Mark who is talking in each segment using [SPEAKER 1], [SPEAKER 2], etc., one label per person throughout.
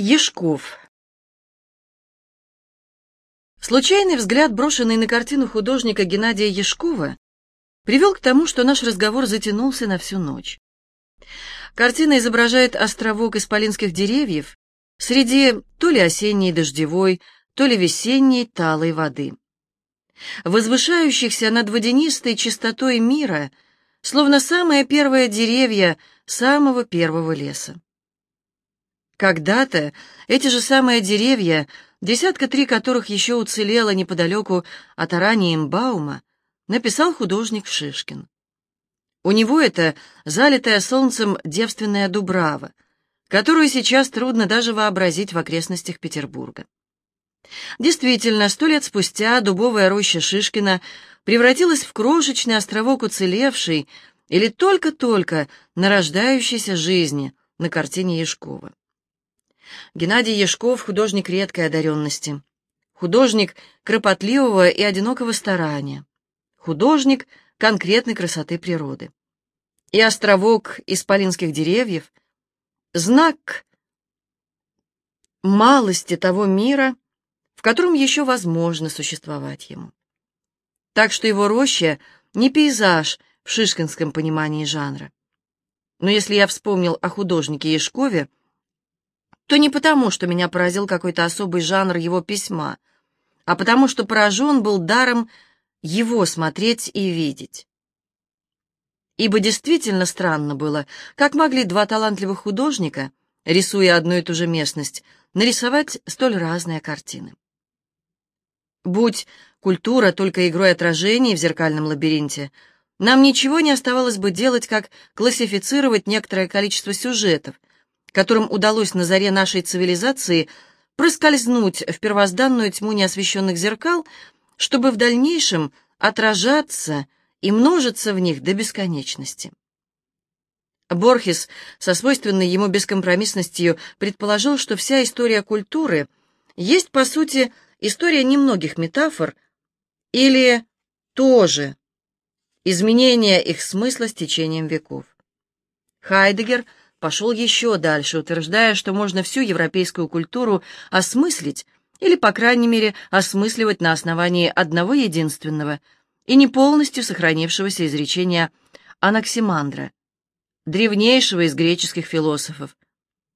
[SPEAKER 1] Ешков Случайный взгляд, брошенный на картину художника Геннадия Ешкова, привел к тому, что наш разговор затянулся на всю ночь. Картина изображает островок исполинских деревьев среди то ли осенней дождевой, то ли весенней талой воды. Возвышающихся над водянистой чистотой мира, словно самые первые деревья самого первого леса. Когда-то эти же самые деревья, десятка три которых еще уцелело неподалеку от Араниенбаума, написал художник Шишкин. У него это залитая солнцем девственная дубрава, которую сейчас трудно даже вообразить в окрестностях Петербурга. Действительно, сто лет спустя дубовая роща Шишкина превратилась в крошечный островок уцелевшей или только-только нарождающейся жизни на картине Яшкова. Геннадий Яшков — художник редкой одаренности, художник кропотливого и одинокого старания, художник конкретной красоты природы. И островок исполинских деревьев — знак малости того мира, в котором еще возможно существовать ему. Так что его роща — не пейзаж в шишкинском понимании жанра. Но если я вспомнил о художнике Яшкове, то не потому, что меня поразил какой-то особый жанр его письма, а потому что поражен был даром его смотреть и видеть. Ибо действительно странно было, как могли два талантливых художника, рисуя одну и ту же местность, нарисовать столь разные картины. Будь культура только игрой отражений в зеркальном лабиринте, нам ничего не оставалось бы делать, как классифицировать некоторое количество сюжетов, которым удалось на заре нашей цивилизации проскользнуть в первозданную тьму неосвещенных зеркал, чтобы в дальнейшем отражаться и множиться в них до бесконечности. Борхес со свойственной ему бескомпромиссностью предположил, что вся история культуры есть, по сути, история немногих метафор или тоже изменение их смысла с течением веков. Хайдегер – пошел еще дальше, утверждая, что можно всю европейскую культуру осмыслить, или, по крайней мере, осмысливать на основании одного единственного и не полностью сохранившегося изречения Анаксимандра, древнейшего из греческих философов,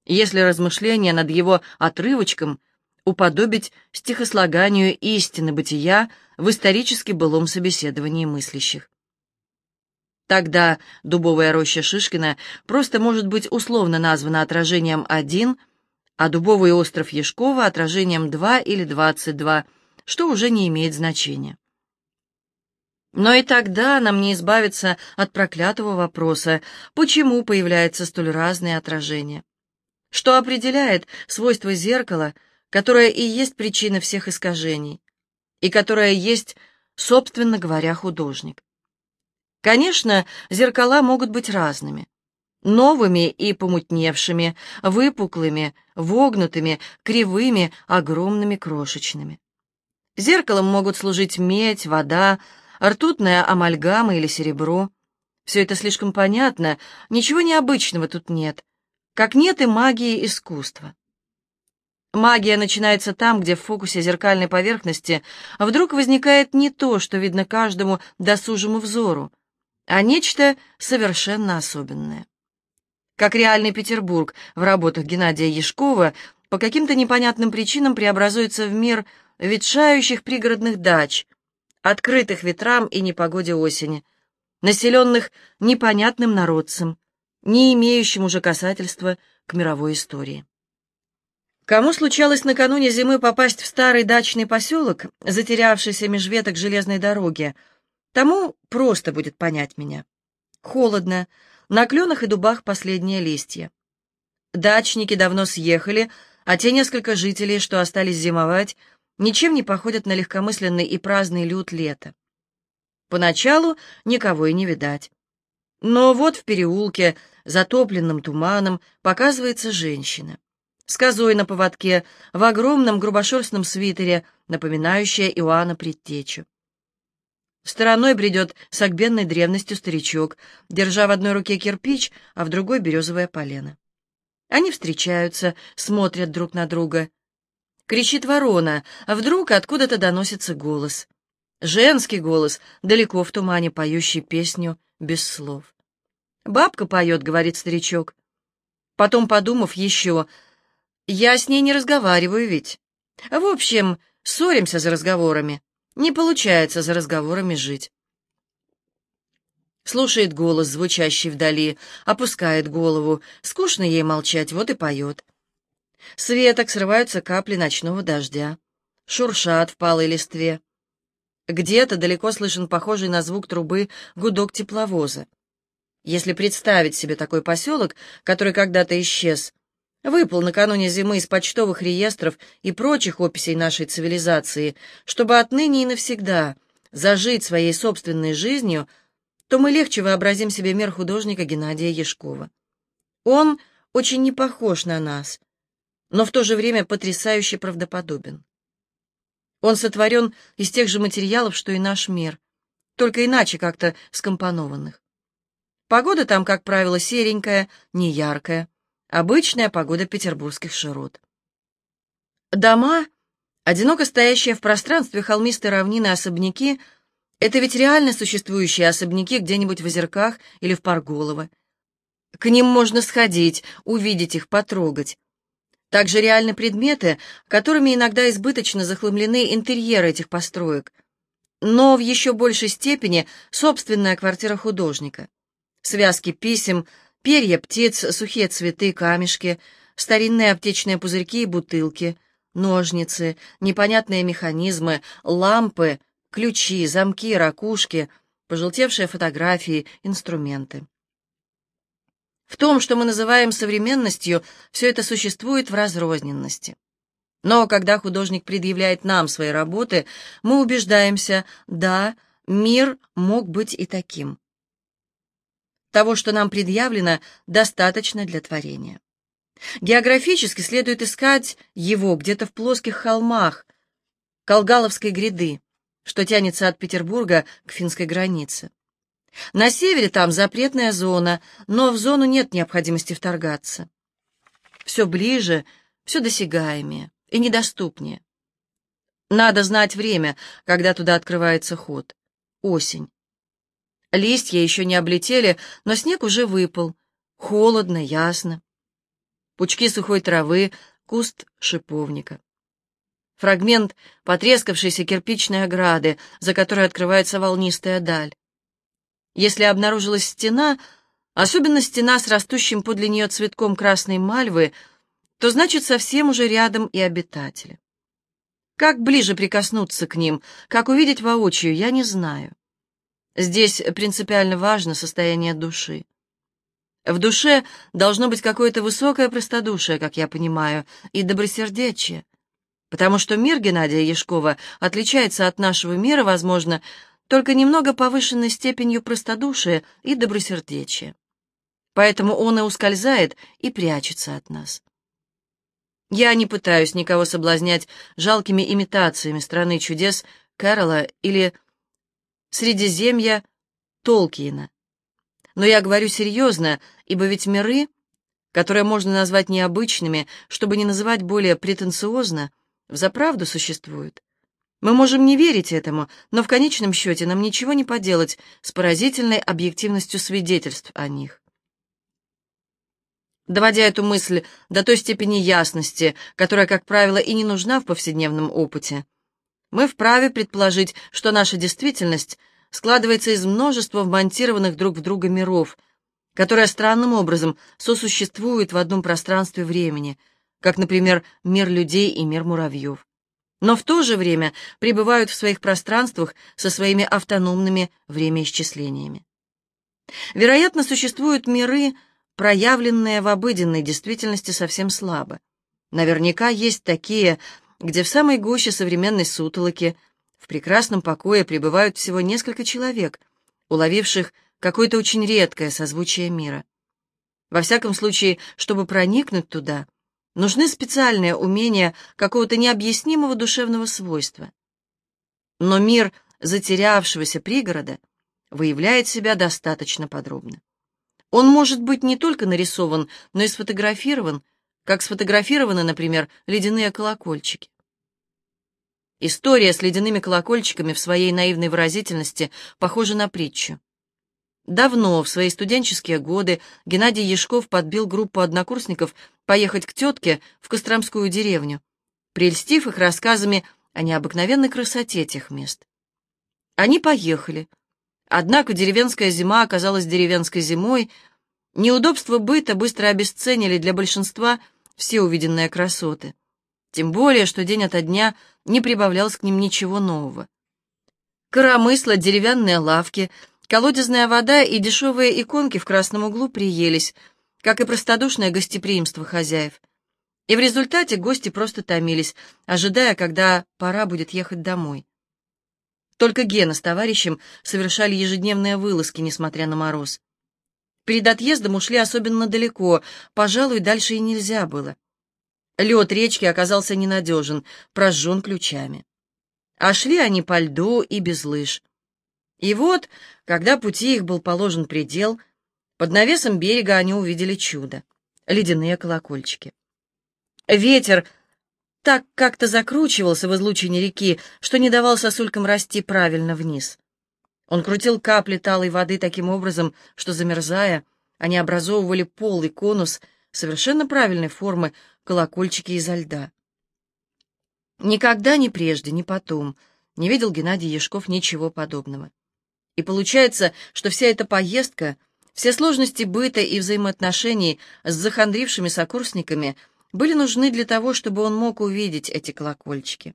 [SPEAKER 1] если размышления над его отрывочком уподобить стихослаганию истины бытия в исторически былом собеседовании мыслящих. Тогда дубовая роща Шишкина просто может быть условно названа отражением 1, а дубовый остров Ешкова отражением 2 или 22, что уже не имеет значения. Но и тогда нам не избавиться от проклятого вопроса, почему появляются столь разные отражения. Что определяет свойства зеркала, которое и есть причина всех искажений, и которое есть, собственно говоря, художник. Конечно, зеркала могут быть разными. Новыми и помутневшими, выпуклыми, вогнутыми, кривыми, огромными, крошечными. Зеркалом могут служить медь, вода, ртутная амальгама или серебро. Все это слишком понятно, ничего необычного тут нет, как нет и магии искусства. Магия начинается там, где в фокусе зеркальной поверхности вдруг возникает не то, что видно каждому досужему взору, а нечто совершенно особенное. Как реальный Петербург в работах Геннадия Яшкова по каким-то непонятным причинам преобразуется в мир ветшающих пригородных дач, открытых ветрам и непогоде осени, населенных непонятным народцем, не имеющим уже касательства к мировой истории. Кому случалось накануне зимы попасть в старый дачный поселок, затерявшийся меж веток железной дороги, Тому просто будет понять меня. Холодно, на кленах и дубах последние листья. Дачники давно съехали, а те несколько жителей, что остались зимовать, ничем не походят на легкомысленный и праздный люд лета. Поначалу никого и не видать. Но вот в переулке, затопленным туманом, показывается женщина. С козой на поводке, в огромном грубошерстном свитере, напоминающая Иоанна Предтечу. Стороной бредет с огбенной древностью старичок, держа в одной руке кирпич, а в другой — березовое полено. Они встречаются, смотрят друг на друга. Кричит ворона, а вдруг откуда-то доносится голос. Женский голос, далеко в тумане поющий песню без слов. «Бабка поет», — говорит старичок. Потом, подумав еще, «Я с ней не разговариваю ведь. В общем, ссоримся за разговорами. Не получается за разговорами жить». Слушает голос, звучащий вдали, опускает голову. Скучно ей молчать, вот и поет. С веток срываются капли ночного дождя. Шуршат в палой листве. Где-то далеко слышен похожий на звук трубы гудок тепловоза. Если представить себе такой поселок, который когда-то исчез, выпал накануне зимы из почтовых реестров и прочих описей нашей цивилизации, чтобы отныне и навсегда зажить своей собственной жизнью — то мы легче вообразим себе мир художника Геннадия Яшкова. Он очень не похож на нас, но в то же время потрясающе правдоподобен. Он сотворен из тех же материалов, что и наш мир, только иначе как-то скомпонованных. Погода там, как правило, серенькая, неяркая, обычная погода петербургских широт. Дома, одиноко стоящие в пространстве холмистой равнины особняки — это ведь реально существующие особняки где-нибудь в Озерках или в Парголово. К ним можно сходить, увидеть их, потрогать. Также реальны предметы, которыми иногда избыточно захламлены интерьеры этих построек, но в еще большей степени собственная квартира художника. Связки писем, перья птиц, сухие цветы, камешки, старинные аптечные пузырьки и бутылки, ножницы, непонятные механизмы, лампы — ключи, замки, ракушки, пожелтевшие фотографии, инструменты. В том, что мы называем современностью, все это существует в разрозненности. Но когда художник предъявляет нам свои работы, мы убеждаемся, да, мир мог быть и таким. Того, что нам предъявлено, достаточно для творения. Географически следует искать его где-то в плоских холмах Колгаловской гряды, что тянется от Петербурга к финской границе. На севере там запретная зона, но в зону нет необходимости вторгаться. Все ближе, все досягаемее и недоступнее. Надо знать время, когда туда открывается ход. Осень. Листья еще не облетели, но снег уже выпал. Холодно, ясно. Пучки сухой травы, куст шиповника. Фрагмент потрескавшейся кирпичной ограды, за которой открывается волнистая даль. Если обнаружилась стена, особенно стена с растущим подле нее цветком красной мальвы, то значит совсем уже рядом и обитатели. Как ближе прикоснуться к ним, как увидеть воочию, я не знаю. Здесь принципиально важно состояние души. В душе должно быть какое-то высокое простодушие, как я понимаю, и добросердечие потому что мир Геннадия Яшкова отличается от нашего мира, возможно, только немного повышенной степенью простодушия и добросердечия. Поэтому он и ускользает, и прячется от нас. Я не пытаюсь никого соблазнять жалкими имитациями страны чудес Кэрола или Средиземья Толкиена. Но я говорю серьезно, ибо ведь миры, которые можно назвать необычными, чтобы не называть более претенциозно, — взаправду существуют. Мы можем не верить этому, но в конечном счете нам ничего не поделать с поразительной объективностью свидетельств о них. Доводя эту мысль до той степени ясности, которая, как правило, и не нужна в повседневном опыте, мы вправе предположить, что наша действительность складывается из множества вмонтированных друг в друга миров, которые странным образом сосуществуют в одном пространстве времени — как, например, мир людей и мир муравьев. Но в то же время пребывают в своих пространствах со своими автономными времяисчислениями. Вероятно, существуют миры, проявленные в обыденной действительности совсем слабо. Наверняка есть такие, где в самой гуще современной сутолоки в прекрасном покое пребывают всего несколько человек, уловивших какое-то очень редкое созвучие мира. Во всяком случае, чтобы проникнуть туда, Нужны специальные умения какого-то необъяснимого душевного свойства. Но мир затерявшегося пригорода выявляет себя достаточно подробно. Он может быть не только нарисован, но и сфотографирован, как сфотографированы, например, ледяные колокольчики. История с ледяными колокольчиками в своей наивной выразительности похожа на притчу. Давно, в свои студенческие годы, Геннадий Яшков подбил группу однокурсников поехать к тетке в Костромскую деревню, прельстив их рассказами о необыкновенной красоте тех мест. Они поехали. Однако деревенская зима оказалась деревенской зимой, неудобства быта быстро обесценили для большинства все увиденные красоты. Тем более, что день ото дня не прибавлялось к ним ничего нового. Коромысла, деревянные лавки — Колодезная вода и дешевые иконки в красном углу приелись, как и простодушное гостеприимство хозяев. И в результате гости просто томились, ожидая, когда пора будет ехать домой. Только Гена с товарищем совершали ежедневные вылазки, несмотря на мороз. Перед отъездом ушли особенно далеко, пожалуй, дальше и нельзя было. Лед речки оказался ненадежен, прожжен ключами. А шли они по льду и без лыж. И вот, когда пути их был положен предел, под навесом берега они увидели чудо — ледяные колокольчики. Ветер так как-то закручивался в излучине реки, что не давал сосулькам расти правильно вниз. Он крутил капли талой воды таким образом, что, замерзая, они образовывали полый конус совершенно правильной формы колокольчики изо льда. Никогда ни прежде, ни потом не видел Геннадий Яшков ничего подобного. И получается, что вся эта поездка, все сложности быта и взаимоотношений с захандрившими сокурсниками были нужны для того, чтобы он мог увидеть эти колокольчики.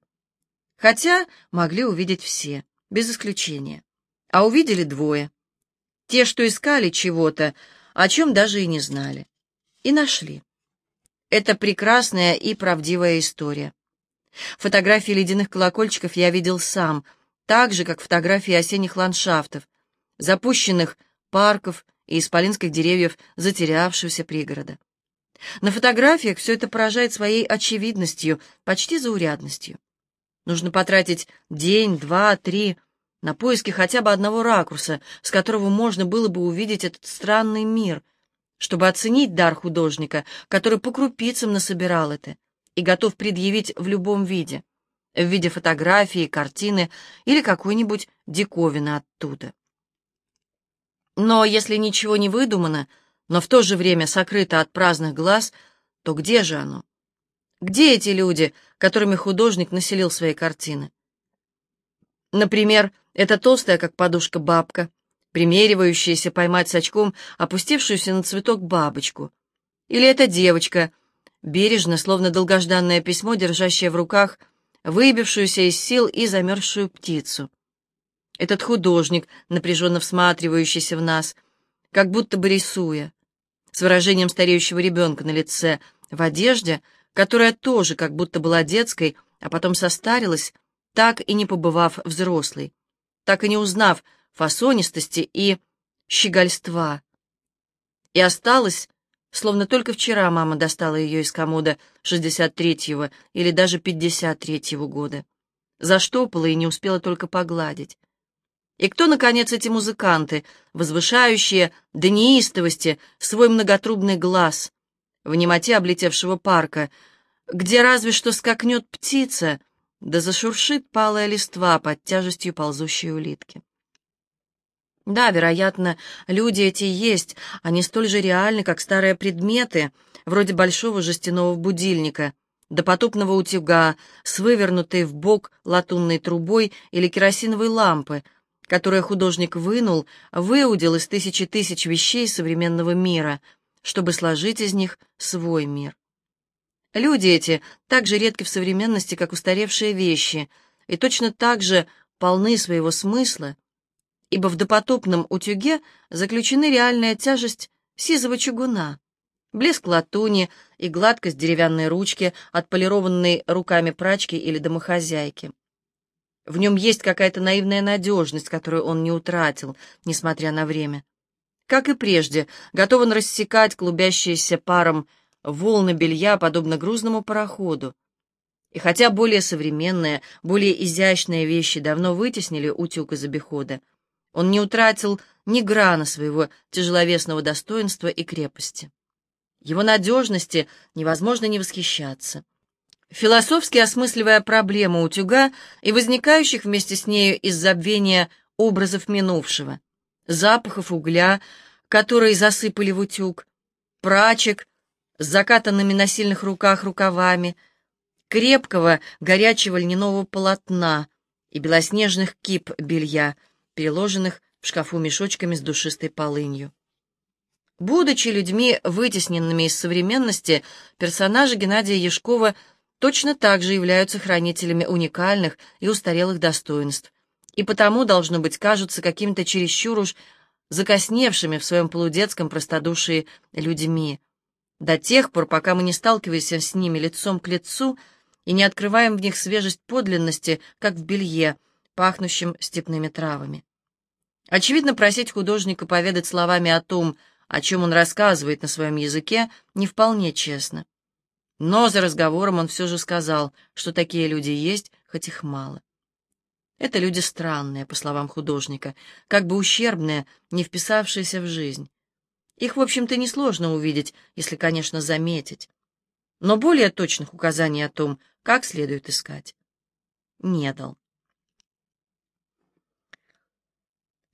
[SPEAKER 1] Хотя могли увидеть все, без исключения. А увидели двое. Те, что искали чего-то, о чем даже и не знали. И нашли. Это прекрасная и правдивая история. Фотографии ледяных колокольчиков я видел сам — так же, как фотографии осенних ландшафтов, запущенных парков и исполинских деревьев затерявшегося пригорода. На фотографиях все это поражает своей очевидностью, почти заурядностью. Нужно потратить день, два, три на поиски хотя бы одного ракурса, с которого можно было бы увидеть этот странный мир, чтобы оценить дар художника, который по крупицам насобирал это и готов предъявить в любом виде в виде фотографии, картины или какой-нибудь диковины оттуда. Но если ничего не выдумано, но в то же время сокрыто от праздных глаз, то где же оно? Где эти люди, которыми художник населил свои картины? Например, эта толстая, как подушка, бабка, примеривающаяся поймать с очком опустившуюся на цветок бабочку. Или эта девочка, бережно, словно долгожданное письмо, держащая в руках выбившуюся из сил и замерзшую птицу. Этот художник, напряженно всматривающийся в нас, как будто бы рисуя, с выражением стареющего ребенка на лице, в одежде, которая тоже как будто была детской, а потом состарилась, так и не побывав взрослой, так и не узнав фасонистости и щегольства, и осталась Словно только вчера мама достала ее из комода 63-го или даже 53-го года. Заштопала и не успела только погладить. И кто, наконец, эти музыканты, возвышающие до неистовости свой многотрубный глаз в немоте облетевшего парка, где разве что скакнет птица, да зашуршит палая листва под тяжестью ползущей улитки. Да, вероятно, люди эти есть, они столь же реальны, как старые предметы, вроде большого жестяного будильника, допотопного утюга с вывернутой в бок латунной трубой или керосиновой лампы, которые художник вынул, выудил из тысячи тысяч вещей современного мира, чтобы сложить из них свой мир. Люди эти так же редки в современности, как устаревшие вещи, и точно так же полны своего смысла, ибо в допотопном утюге заключены реальная тяжесть сизого чугуна, блеск латуни и гладкость деревянной ручки, отполированной руками прачки или домохозяйки. В нем есть какая-то наивная надежность, которую он не утратил, несмотря на время. Как и прежде, готов он рассекать клубящиеся паром волны белья, подобно грузному пароходу. И хотя более современные, более изящные вещи давно вытеснили утюг из обихода, Он не утратил ни грана своего тяжеловесного достоинства и крепости. Его надежности невозможно не восхищаться. Философски осмысливая проблему утюга и возникающих вместе с нею из забвения образов минувшего, запахов угля, которые засыпали в утюг, прачек с закатанными на сильных руках рукавами, крепкого горячего льняного полотна и белоснежных кип белья, переложенных в шкафу мешочками с душистой полынью. Будучи людьми, вытесненными из современности, персонажи Геннадия Яшкова точно так же являются хранителями уникальных и устарелых достоинств, и потому, должно быть, кажутся какими-то чересчур уж закосневшими в своем полудетском простодушии людьми, до тех пор, пока мы не сталкиваемся с ними лицом к лицу и не открываем в них свежесть подлинности, как в белье, пахнущем степными травами. Очевидно, просить художника поведать словами о том, о чем он рассказывает на своем языке, не вполне честно. Но за разговором он все же сказал, что такие люди есть, хоть их мало. Это люди странные, по словам художника, как бы ущербные, не вписавшиеся в жизнь. Их, в общем-то, несложно увидеть, если, конечно, заметить. Но более точных указаний о том, как следует искать, не дал.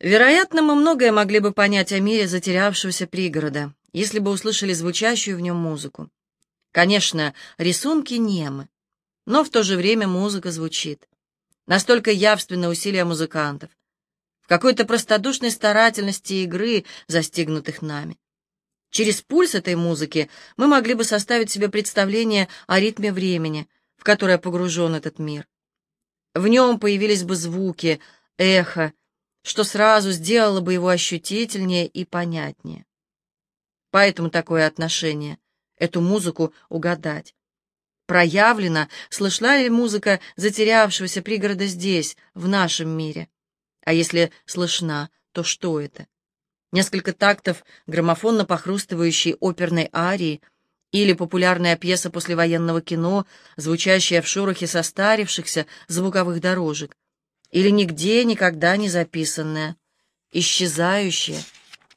[SPEAKER 1] Вероятно, мы многое могли бы понять о мире затерявшегося пригорода, если бы услышали звучащую в нем музыку. Конечно, рисунки немы, но в то же время музыка звучит. Настолько явственно усилия музыкантов, в какой-то простодушной старательности игры, застигнутых нами. Через пульс этой музыки мы могли бы составить себе представление о ритме времени, в которое погружен этот мир. В нем появились бы звуки, эхо, что сразу сделало бы его ощутительнее и понятнее. Поэтому такое отношение, эту музыку угадать. Проявлена, слышна ли музыка затерявшегося пригорода здесь, в нашем мире? А если слышна, то что это? Несколько тактов граммофонно похрустывающей оперной арии или популярная пьеса послевоенного кино, звучащая в шорохе состарившихся звуковых дорожек, или нигде никогда не записанная, исчезающая,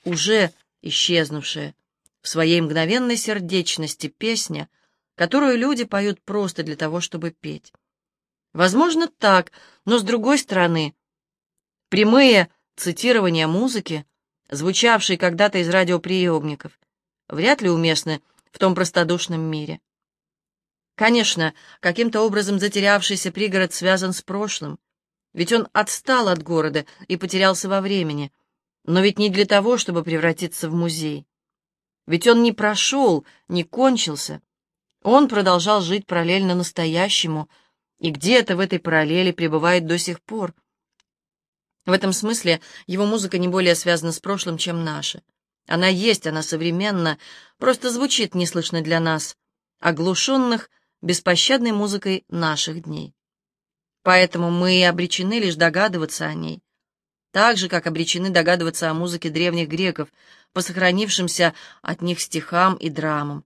[SPEAKER 1] уже исчезнувшая в своей мгновенной сердечности песня, которую люди поют просто для того, чтобы петь. Возможно, так, но с другой стороны, прямые цитирования музыки, звучавшей когда-то из радиоприемников, вряд ли уместны в том простодушном мире. Конечно, каким-то образом затерявшийся пригород связан с прошлым, ведь он отстал от города и потерялся во времени, но ведь не для того, чтобы превратиться в музей. Ведь он не прошел, не кончился. Он продолжал жить параллельно настоящему, и где-то в этой параллели пребывает до сих пор. В этом смысле его музыка не более связана с прошлым, чем наша. Она есть, она современна, просто звучит неслышно для нас, оглушенных беспощадной музыкой наших дней. Поэтому мы и обречены лишь догадываться о ней. Так же, как обречены догадываться о музыке древних греков, по сохранившимся от них стихам и драмам,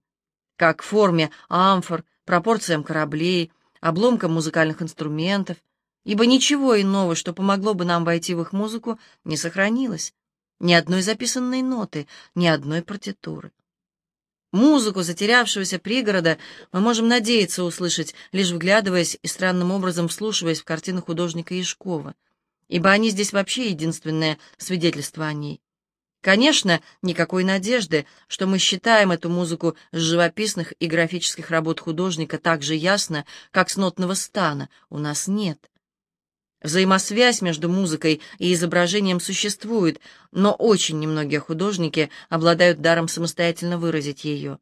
[SPEAKER 1] как форме амфор, пропорциям кораблей, обломкам музыкальных инструментов, ибо ничего иного, что помогло бы нам войти в их музыку, не сохранилось. Ни одной записанной ноты, ни одной партитуры. Музыку затерявшегося пригорода мы можем надеяться услышать, лишь вглядываясь и странным образом вслушиваясь в картины художника Яшкова, ибо они здесь вообще единственное свидетельство о ней. Конечно, никакой надежды, что мы считаем эту музыку с живописных и графических работ художника так же ясно, как с нотного стана, у нас нет. Взаимосвязь между музыкой и изображением существует, но очень немногие художники обладают даром самостоятельно выразить ее.